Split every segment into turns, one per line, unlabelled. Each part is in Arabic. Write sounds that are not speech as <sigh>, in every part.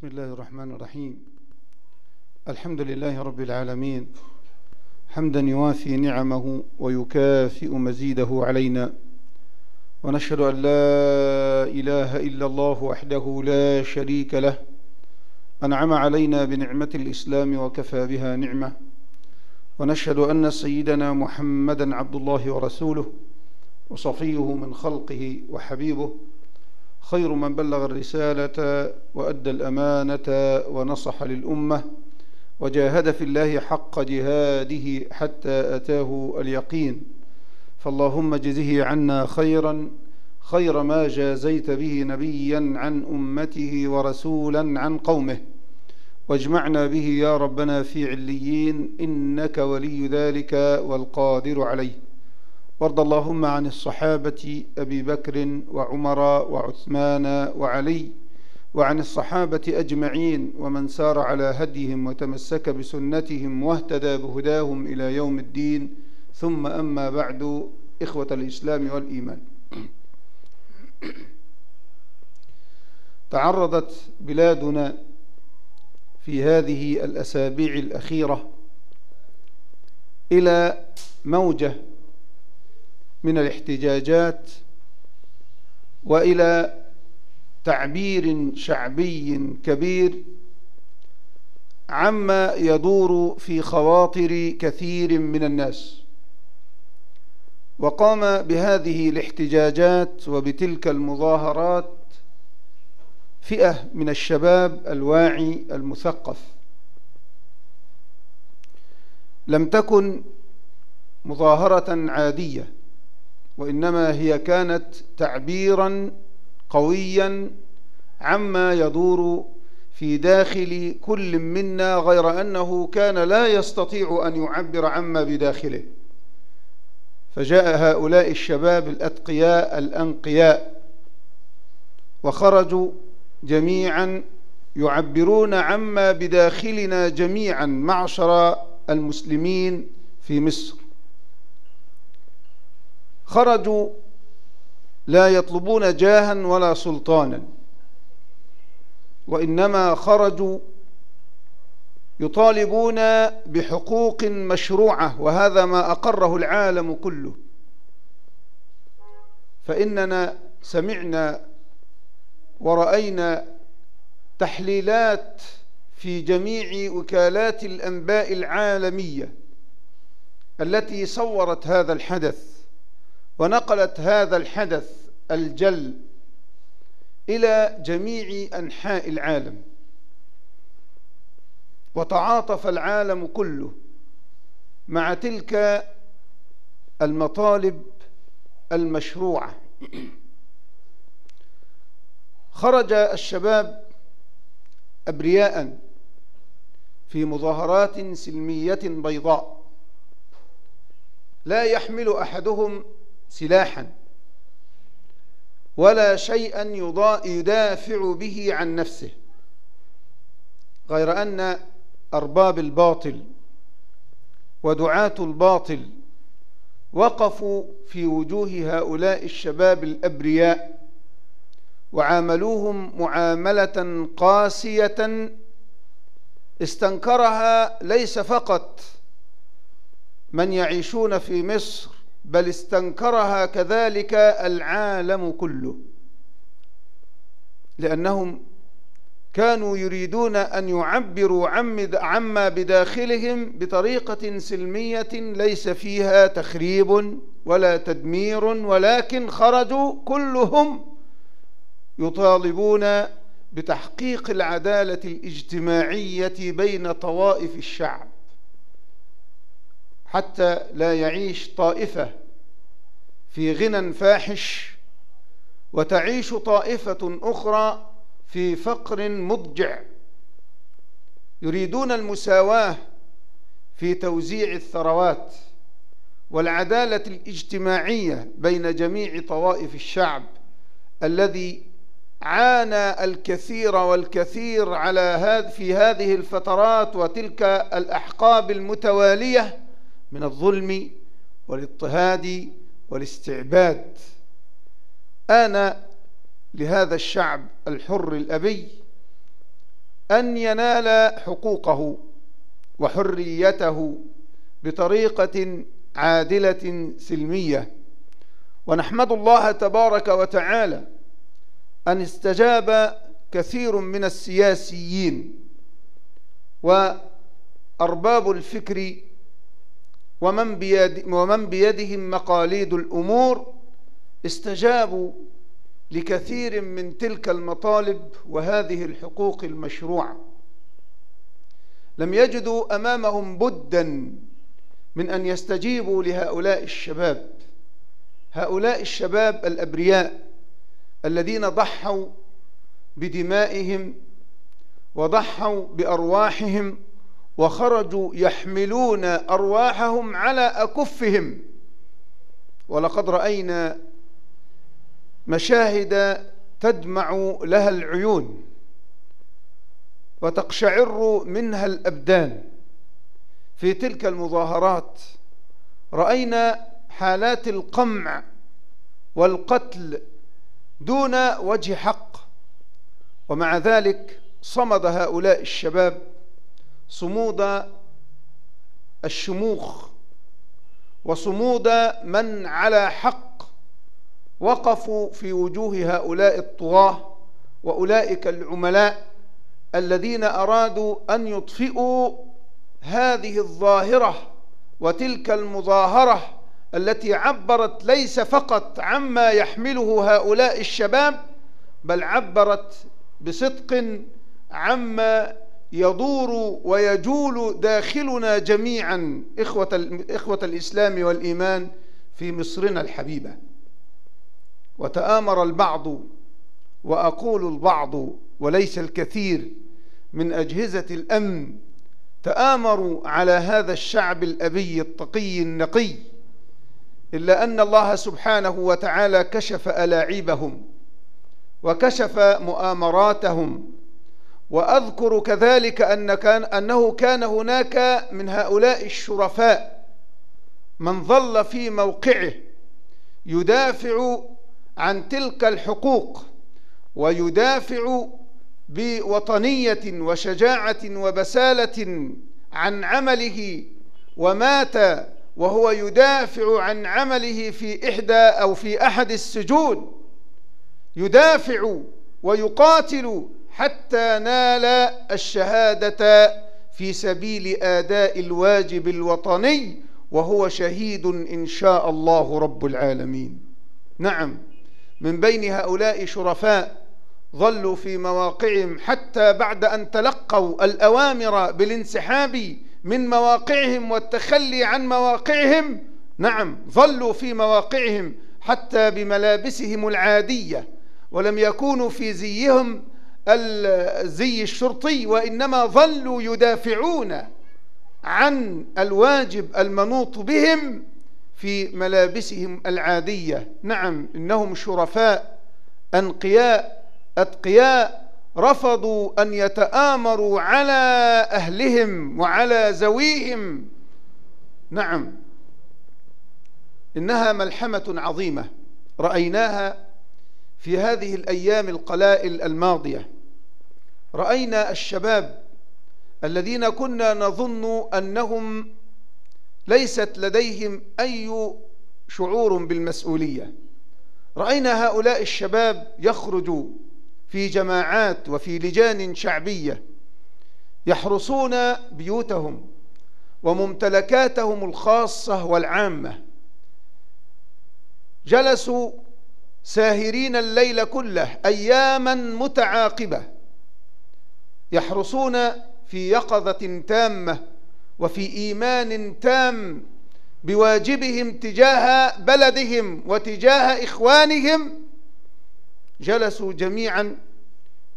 بسم الله الرحمن الرحيم. الحمد لله رب العالمين. حمدا يوافي نعمه ويكافئ مزيده علينا. ونشهد أن لا إله إلا الله وحده لا شريك له. أنعم علينا بنعمة الإسلام وكفى بها نعمة. ونشهد أن سيدنا محمدا عبد الله ورسوله وصفيه من خلقه وحبيبه خير من بلغ الرسالة وأدى الأمانة ونصح للأمة وجاهد في الله حق جهاده حتى أتاه اليقين. فاللهم جزه عنا خيرا خير ما جازيت به نبيا عن أمته ورسولا عن قومه. واجمعنا به يا ربنا في عليين إنك ولي ذلك والقادر عليه. وارض اللهم عن الصحابة أبي بكر وعمر وعثمان وعلي وعن الصحابة أجمعين ومن سار على هديهم وتمسك بسنتهم واهتدى بهداهم إلى يوم الدين. ثم أما بعد إخوة الإسلام والإيمان. تعرضت بلادنا في هذه الأسابيع الأخيرة إلى موجة من الاحتجاجات وإلى تعبير شعبي كبير عما يدور في خواطر كثير من الناس. وقام بهذه الاحتجاجات وبتلك المظاهرات فئة من الشباب الواعي المثقف. لم تكن مظاهرة عادية. وإنما هي كانت تعبيرا قويا عما يدور في داخل كل منا غير أنه كان لا يستطيع أن يعبر عما بداخله. فجاء هؤلاء الشباب الأتقياء الأنقياء وخرجوا جميعا يعبرون عما بداخلنا جميعا معشر المسلمين في مصر. خرجوا لا يطلبون جاها ولا سلطانا وإنما خرجوا يطالبون بحقوق مشروعة وهذا ما أقره العالم كله. فإننا سمعنا ورأينا تحليلات في جميع وكالات الأنباء العالمية التي صورت هذا الحدث. ونقلت هذا الحدث الجل إلى جميع أنحاء العالم. وتعاطف العالم كله مع تلك المطالب المشروعة. خرج الشباب أبرياء في مظاهرات سلمية بيضاء. لا يحمل أحدهم سلاحا. ولا شيئا يدافع به عن نفسه. غير أن أرباب الباطل ودعاة الباطل وقفوا في وجوه هؤلاء الشباب الأبرياء وعاملوهم معاملة قاسية استنكرها ليس فقط من يعيشون في مصر بل استنكرها كذلك العالم كله. لأنهم كانوا يريدون أن يعبروا عما بداخلهم بطريقة سلمية ليس فيها تخريب ولا تدمير ولكن خرجوا كلهم يطالبون بتحقيق العدالة الاجتماعية بين طوائف الشعب. حتى لا يعيش طائفة في غنى فاحش وتعيش طائفة أخرى في فقر مضجع. يريدون المساواة في توزيع الثروات والعدالة الاجتماعية بين جميع طوائف الشعب الذي عانى الكثير والكثير على في هذه الفترات وتلك الأحقاب المتوالية. من الظلم والاضطهاد والاستعباد. آن لهذا الشعب الحر الأبي أن ينال حقوقه وحريته بطريقة عادلة سلمية. ونحمد الله تبارك وتعالى أن استجاب كثير من السياسيين. وأرباب الفكر ومن, بيد ومن بيدهم مقاليد الأمور استجابوا لكثير من تلك المطالب وهذه الحقوق المشروعة. لم يجدوا أمامهم بدا من أن يستجيبوا لهؤلاء الشباب. هؤلاء الشباب الأبرياء الذين ضحوا بدمائهم وضحوا بأرواحهم وخرجوا يحملون أرواحهم على أكفهم. ولقد رأينا مشاهد تدمع لها العيون وتقشعر منها الأبدان. في تلك المظاهرات رأينا حالات القمع والقتل دون وجه حق. ومع ذلك صمد هؤلاء الشباب صمود الشموخ وصمود من على حق وقفوا في وجوه هؤلاء الطغاة وأولئك العملاء الذين أرادوا أن يطفئوا هذه الظاهرة وتلك المظاهرة التي عبرت ليس فقط عما يحمله هؤلاء الشباب بل عبرت بصدق عما يدور ويجول داخلنا جميعا إخوة, إخوة الإسلام والإيمان في مصرنا الحبيبة. وتآمر البعض وأقول البعض وليس الكثير من أجهزة الأمن تآمروا على هذا الشعب الأبي التقي النقي إلا أن الله سبحانه وتعالى كشف ألاعيبهم وكشف مؤامراتهم وأذكر كذلك أن كان أنه كان هناك من هؤلاء الشرفاء من ظل في موقعه يدافع عن تلك الحقوق ويدافع بوطنية وشجاعة وبسالة عن عمله ومات وهو يدافع عن عمله في إحدى أو في أحد السجون يدافع ويقاتل حتى نال الشهادة في سبيل آداء الواجب الوطني وهو شهيد إن شاء الله رب العالمين. نعم من بين هؤلاء شرفاء ظلوا في مواقعهم حتى بعد أن تلقوا الأوامر بالانسحاب من مواقعهم والتخلي عن مواقعهم. نعم ظلوا في مواقعهم حتى بملابسهم العادية ولم يكونوا في زيهم الزي الشرطي وإنما ظلوا يدافعون عن الواجب المنوط بهم في ملابسهم العادية. نعم إنهم شرفاء أنقياء أتقياء رفضوا أن يتآمروا على أهلهم وعلى زويهم. نعم إنها ملحمة عظيمة. رأيناها في هذه الأيام القلائل الماضية رأينا الشباب الذين كنا نظن أنهم ليست لديهم أي شعور بالمسؤولية. رأينا هؤلاء الشباب يخرجوا في جماعات وفي لجان شعبية يحرسون بيوتهم وممتلكاتهم الخاصة والعامة. جلسوا ساهرين الليل كله أياما متعاقبة. يحرسون في يقظة تامة وفي إيمان تام بواجبهم تجاه بلدهم وتجاه إخوانهم. جلسوا جميعا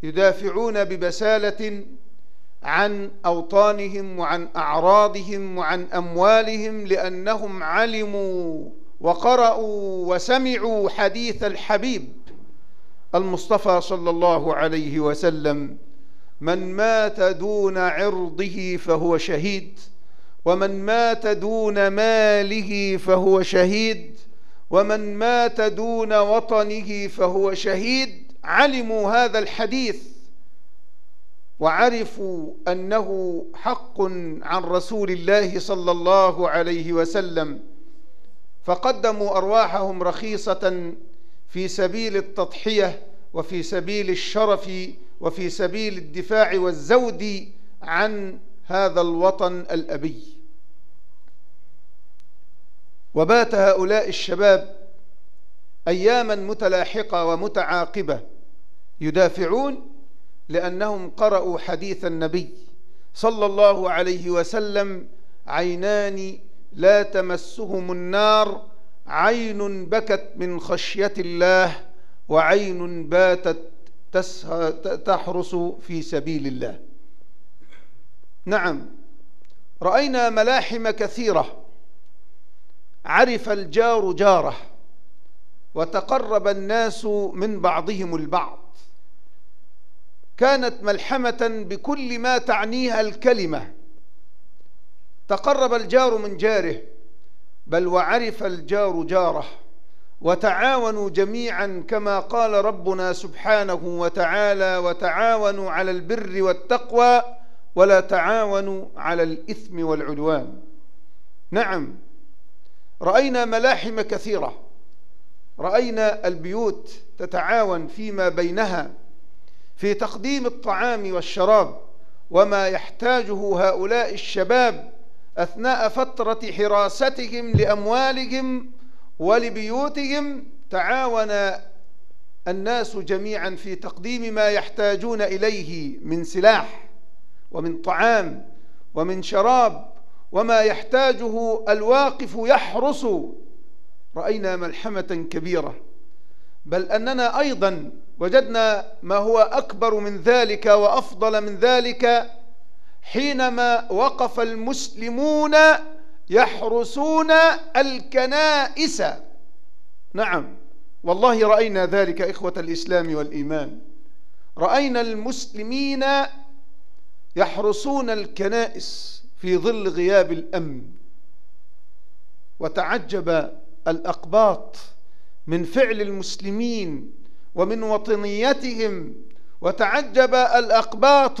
يدافعون ببسالة عن أوطانهم وعن أعراضهم وعن أموالهم لأنهم علموا وقرأوا وسمعوا حديث الحبيب المصطفى صلى الله عليه وسلم من مات دون عرضه فهو شهيد ومن مات دون ماله فهو شهيد ومن مات دون وطنه فهو شهيد. علموا هذا الحديث وعرفوا أنه حق عن رسول الله صلى الله عليه وسلم. فقدموا أرواحهم رخيصة في سبيل التضحية وفي سبيل الشرف وفي سبيل الدفاع والزود عن هذا الوطن الأبي. وبات هؤلاء الشباب أياما متلاحقة ومتعاقبة يدافعون لأنهم قرأوا حديث النبي صلى الله عليه وسلم عينان لا تمسهم النار عين بكت من خشية الله وعين باتت تحرس في سبيل الله. نعم رأينا ملاحم كثيرة. عرف الجار جاره وتقرب الناس من بعضهم البعض. كانت ملحمة بكل ما تعنيها الكلمة. تقرب الجار من جاره بل وعرف الجار جاره وتعاونوا جميعا كما قال ربنا سبحانه وتعالى وتعاونوا على البر والتقوى ولا تعاونوا على الإثم والعدوان. نعم رأينا ملاحم كثيرة رأينا البيوت تتعاون فيما بينها في تقديم الطعام والشراب وما يحتاجه هؤلاء الشباب أثناء فترة حراستهم لأموالهم ولبيوتهم تعاون الناس جميعا في تقديم ما يحتاجون إليه من سلاح ومن طعام ومن شراب وما يحتاجه الواقف يحرس. رأينا ملحمة كبيرة. بل أننا أيضا وجدنا ما هو أكبر من ذلك وأفضل من ذلك حينما وقف المسلمون يحرسون الكنائس. نعم. والله رأينا ذلك إخوة الإسلام والإيمان. رأينا المسلمين يحرسون الكنائس في ظل غياب الأمن. وتعجب الأقباط من فعل المسلمين ومن وطنيتهم. وتعجب الأقباط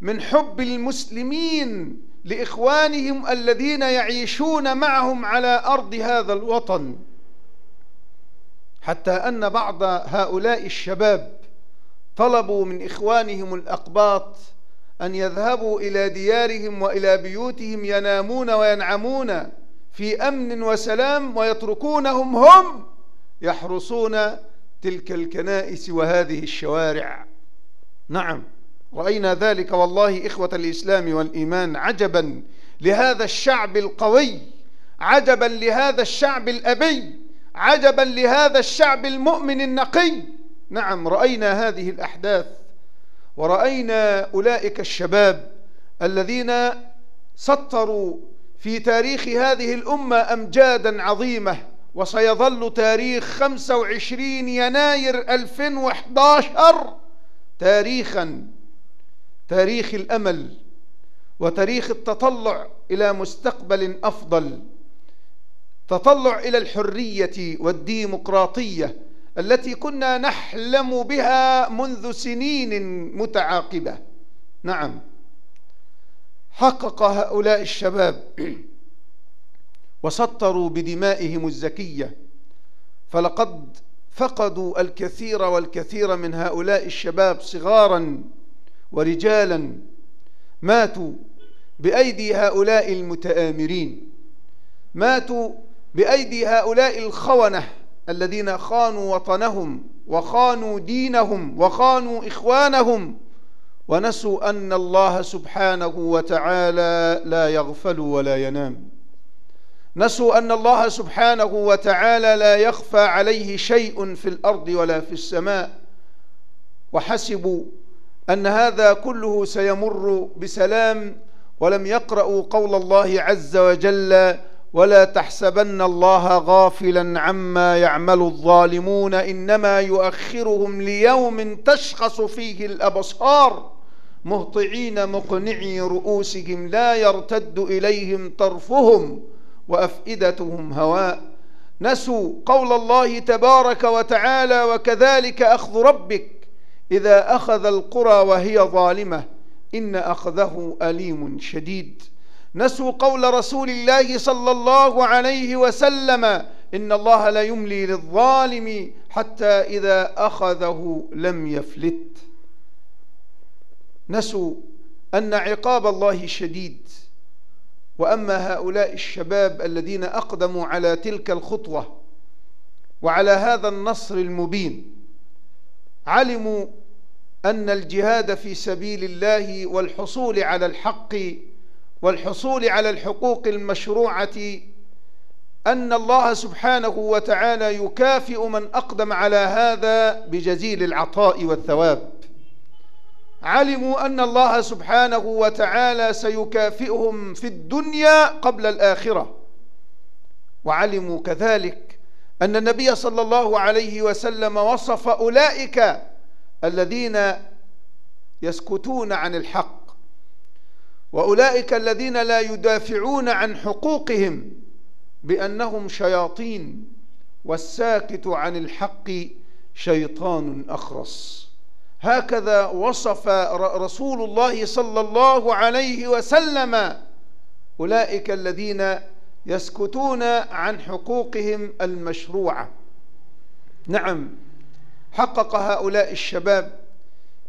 من حب المسلمين لإخوانهم الذين يعيشون معهم على أرض هذا الوطن. حتى أن بعض هؤلاء الشباب طلبوا من إخوانهم الأقباط أن يذهبوا إلى ديارهم وإلى بيوتهم ينامون وينعمون في أمن وسلام ويتركونهم هم يحرسون تلك الكنائس وهذه الشوارع. نعم. رأينا ذلك والله إخوة الإسلام والإيمان عجبا لهذا الشعب القوي عجبا لهذا الشعب الأبي عجبا لهذا الشعب المؤمن النقي. نعم رأينا هذه الأحداث ورأينا أولئك الشباب الذين سطروا في تاريخ هذه الأمة أمجادا عظيمة. وسيظل تاريخ 25 يناير 2011 تاريخا. تاريخ الأمل وتاريخ التطلع إلى مستقبل أفضل. تطلع إلى الحرية والديمقراطية التي كنا نحلم بها منذ سنين متعاقبة. نعم. حقق هؤلاء الشباب <clears throat> وسطروا بدمائهم الزكية. فلقد فقدوا الكثير والكثير من هؤلاء الشباب صغارا ورجالا ماتوا بأيدي هؤلاء المتآمرين ماتوا بأيدي هؤلاء الخونة الذين خانوا وطنهم وخانوا دينهم وخانوا إخوانهم ونسوا أن الله سبحانه وتعالى لا يغفل ولا ينام. نسوا أن الله سبحانه وتعالى لا يخفى عليه شيء في الأرض ولا في السماء وحسبوا أن هذا كله سيمر بسلام ولم يقرأوا قول الله عز وجل ولا تحسبن الله غافلا عما يعمل الظالمون إنما يؤخرهم ليوم تشخص فيه الأبصار مهطعين مقنعي رؤوسهم لا يرتد إليهم طرفهم وأفئدتهم هواء. نسوا قول الله تبارك وتعالى وكذلك أخذ ربك إذا أخذ القرى وهي ظالمة إن أخذه أليم شديد. نسوا قول رسول الله صلى الله عليه وسلم إن الله لا يملي للظالم حتى إذا أخذه لم يفلت. نسوا أن عقاب الله شديد. وأما هؤلاء الشباب الذين أقدموا على تلك الخطوة وعلى هذا النصر المبين علموا أن الجهاد في سبيل الله والحصول على الحق والحصول على الحقوق المشروعة أن الله سبحانه وتعالى يكافئ من أقدم على هذا بجزيل العطاء والثواب. علموا أن الله سبحانه وتعالى سيكافئهم في الدنيا قبل الآخرة. وعلموا كذلك أن النبي صلى الله عليه وسلم وصف أولئك الذين يسكتون عن الحق وأولئك الذين لا يدافعون عن حقوقهم بأنهم شياطين والساكت عن الحق شيطان أخرس. هكذا وصف رسول الله صلى الله عليه وسلم أولئك الذين يسكتون عن حقوقهم المشروعة. نعم حقق هؤلاء الشباب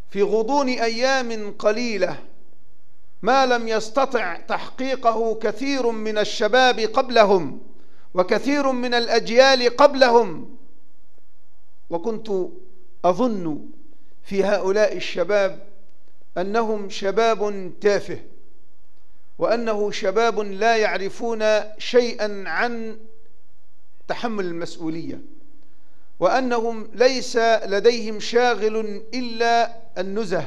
في غضون أيام قليلة ما لم يستطع تحقيقه كثير من الشباب قبلهم وكثير من الأجيال قبلهم. وكنت أظن في هؤلاء الشباب أنهم شباب تافه وأنه شباب لا يعرفون شيئا عن تحمل المسؤولية. وأنهم ليس لديهم شاغل إلا النزه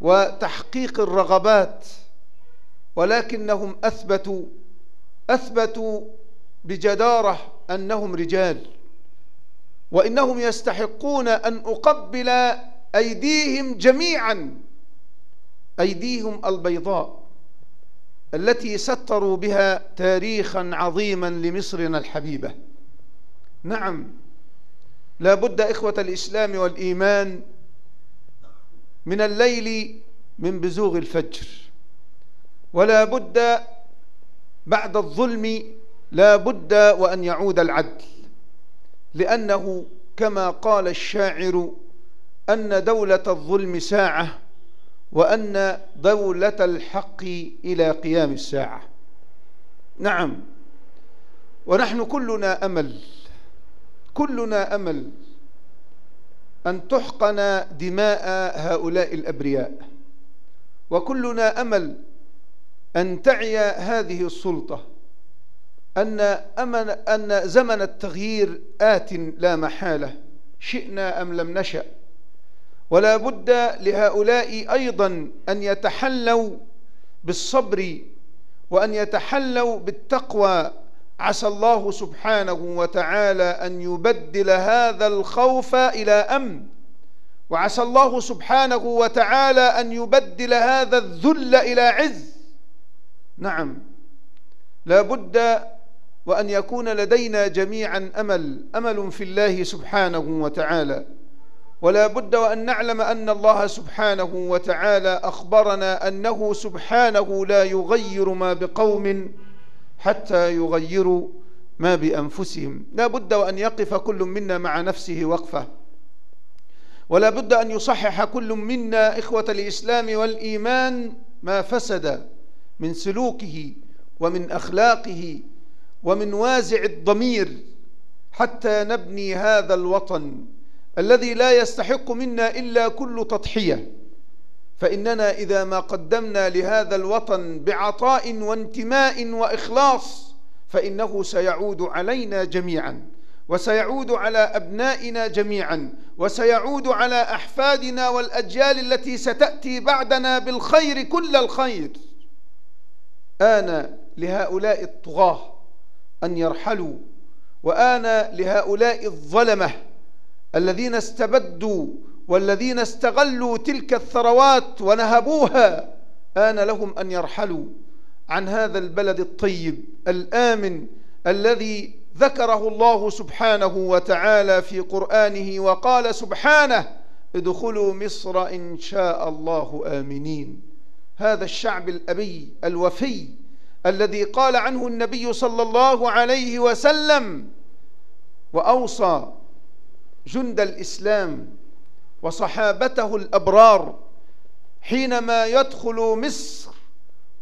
وتحقيق الرغبات ولكنهم أثبتوا أثبتوا بجدارة أنهم رجال وإنهم يستحقون أن أقبل أيديهم جميعا أيديهم البيضاء التي ستروا بها تاريخا عظيما لمصرنا الحبيبة. نعم. لا بد إخوة الإسلام والإيمان من الليل من بزوغ الفجر. ولا بد بعد الظلم لا بد وأن يعود العدل. لأنه كما قال الشاعر أن دولة الظلم ساعة وأن دولة الحق إلى قيام الساعة. نعم. ونحن كلنا أمل. كلنا أمل أن تحقن دماء هؤلاء الأبرياء وكلنا أمل أن تعي هذه السلطة أن, أمن أن زمن التغيير آت لا محالة شئنا أم لم نشأ. ولا بد لهؤلاء أيضا أن يتحلوا بالصبر وأن يتحلوا بالتقوى عسى الله سبحانه وتعالى أن يبدل هذا الخوف إلى أمن. وعسى الله سبحانه وتعالى أن يبدل هذا الذل إلى عز. نعم. لا بد وأن يكون لدينا جميعا أمل أمل في الله سبحانه وتعالى. ولا بد وأن نعلم أن الله سبحانه وتعالى أخبرنا أنه سبحانه لا يغير ما بقوم حتى يغيروا ما بأنفسهم. لا بد وأن يقف كل منا مع نفسه وقفة. ولا بد أن يصحح كل منا إخوة الإسلام والإيمان ما فسد من سلوكه ومن أخلاقه ومن وازع الضمير حتى نبني هذا الوطن الذي لا يستحق منا إلا كل تضحية. فإننا إذا ما قدمنا لهذا الوطن بعطاء وانتماء وإخلاص فإنه سيعود علينا جميعا وسيعود على أبنائنا جميعا وسيعود على أحفادنا والأجيال التي ستأتي بعدنا بالخير كل الخير. آن لهؤلاء الطغاة أن يرحلوا وآن لهؤلاء الظلمة الذين استبدوا والذين استغلوا تلك الثروات ونهبوها آن لهم أن يرحلوا عن هذا البلد الطيب الآمن الذي ذكره الله سبحانه وتعالى في قرآنه وقال سبحانه ادخلوا مصر إن شاء الله آمنين هذا الشعب الأبي الوفي الذي قال عنه النبي صلى الله عليه وسلم وأوصى جند الإسلام وصحابته الأبرار حينما يدخل مصر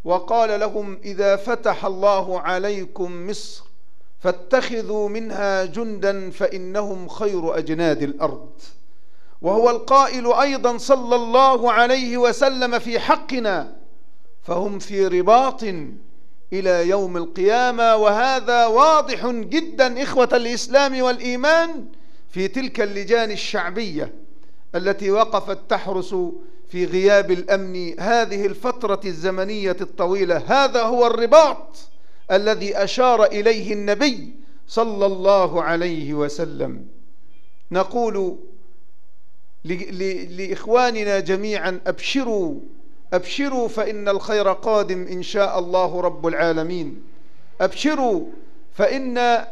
وقال لهم إذا فتح الله عليكم مصر فاتخذوا منها جندا فإنهم خير أجناد الأرض. وهو القائل أيضا صلى الله عليه وسلم في حقنا فهم في رباط إلى يوم القيامة وهذا واضح جدا إخوة الإسلام والإيمان في تلك اللجان الشعبية. التي وقفت تحرس في غياب الأمن هذه الفترة الزمنية الطويلة. هذا هو الرباط الذي أشار إليه النبي صلى الله عليه وسلم. نقول لإخواننا جميعا أبشروا أبشروا فإن الخير قادم إن شاء الله رب العالمين. أبشروا فإن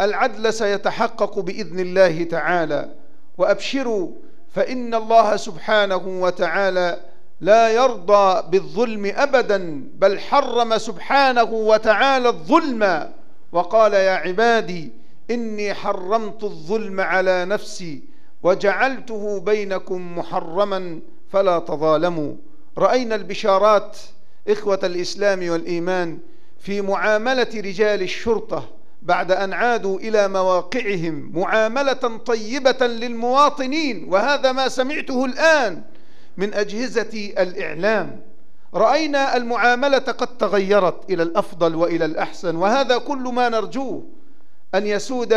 العدل سيتحقق بإذن الله تعالى. وأبشروا فإن الله سبحانه وتعالى لا يرضى بالظلم أبدا بل حرم سبحانه وتعالى الظلم. وقال يا عبادي إني حرمت الظلم على نفسي وجعلته بينكم محرما فلا تظالموا. رأينا البشارات إخوة الإسلام والإيمان في معاملة رجال الشرطة. بعد أن عادوا إلى مواقعهم معاملة طيبة للمواطنين وهذا ما سمعته الآن من أجهزة الإعلام. رأينا المعاملة قد تغيرت إلى الأفضل وإلى الأحسن وهذا كل ما نرجوه أن يسود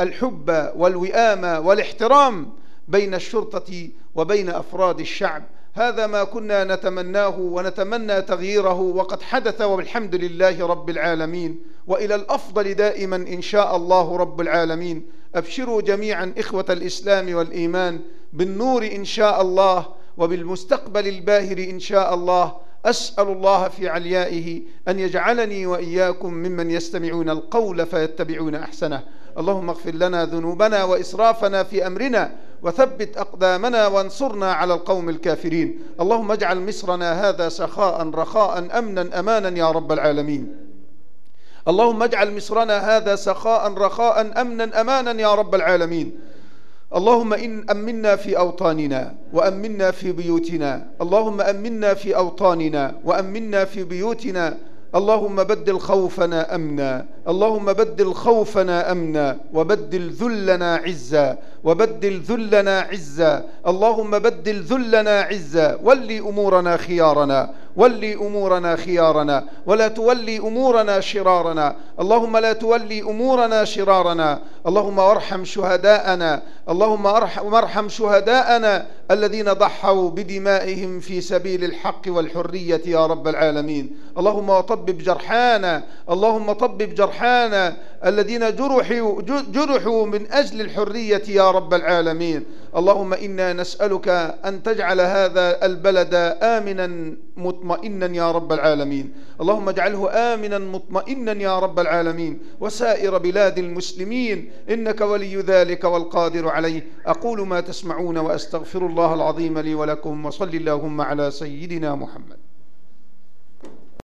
الحب والوئام والاحترام بين الشرطة وبين أفراد الشعب. هذا ما كنا نتمناه ونتمنى تغييره وقد حدث والحمد لله رب العالمين. وإلى الأفضل دائما إن شاء الله رب العالمين. أبشروا جميعا إخوة الإسلام والإيمان بالنور إن شاء الله وبالمستقبل الباهر إن شاء الله. أسأل الله في عليائه أن يجعلني وإياكم ممن يستمعون القول فيتبعون أحسنه. اللهم اغفر لنا ذنوبنا وإسرافنا في أمرنا وثبت أقدامنا وانصرنا على القوم الكافرين. اللهم اجعل مصرنا هذا سخاء رخاء أمنا أمانا يا رب العالمين. اللهم اجعل مصرنا هذا سخاء رخاء أمنا أمانا يا رب العالمين. اللهم إن أمنا في أوطاننا وأمنا في بيوتنا. اللهم أمنا في أوطاننا وأمنا في بيوتنا اللهم بدل خوفنا أمنا. اللهم بدل خوفنا أمنا. وبدل ذلنا عزا. وبدل ذلنا عزا. اللهم بدل ذلنا عزا. ولي أمورنا خيارنا. ولي أمورنا خيارنا ولا تولي أمورنا شرارنا. اللهم لا تولي أمورنا شرارنا. اللهم وارحم شهداءنا. اللهم ارحم شهداءنا الذين ضحوا بدمائهم في سبيل الحق والحرية يا رب العالمين. اللهم وطبب جرحانا. اللهم طبب جرحانا الذين جرحوا, جرحوا من أجل الحرية يا رب العالمين. اللهم إنا نسألك أن تجعل هذا البلد آمنا مطمئنا يا رب العالمين. اللهم اجعله آمنا مطمئنا يا رب العالمين. وسائر بلاد المسلمين إنك ولي ذلك والقادر عليه. أقول ما تسمعون وأستغفر الله العظيم لي ولكم وصل اللهم على سيدنا محمد.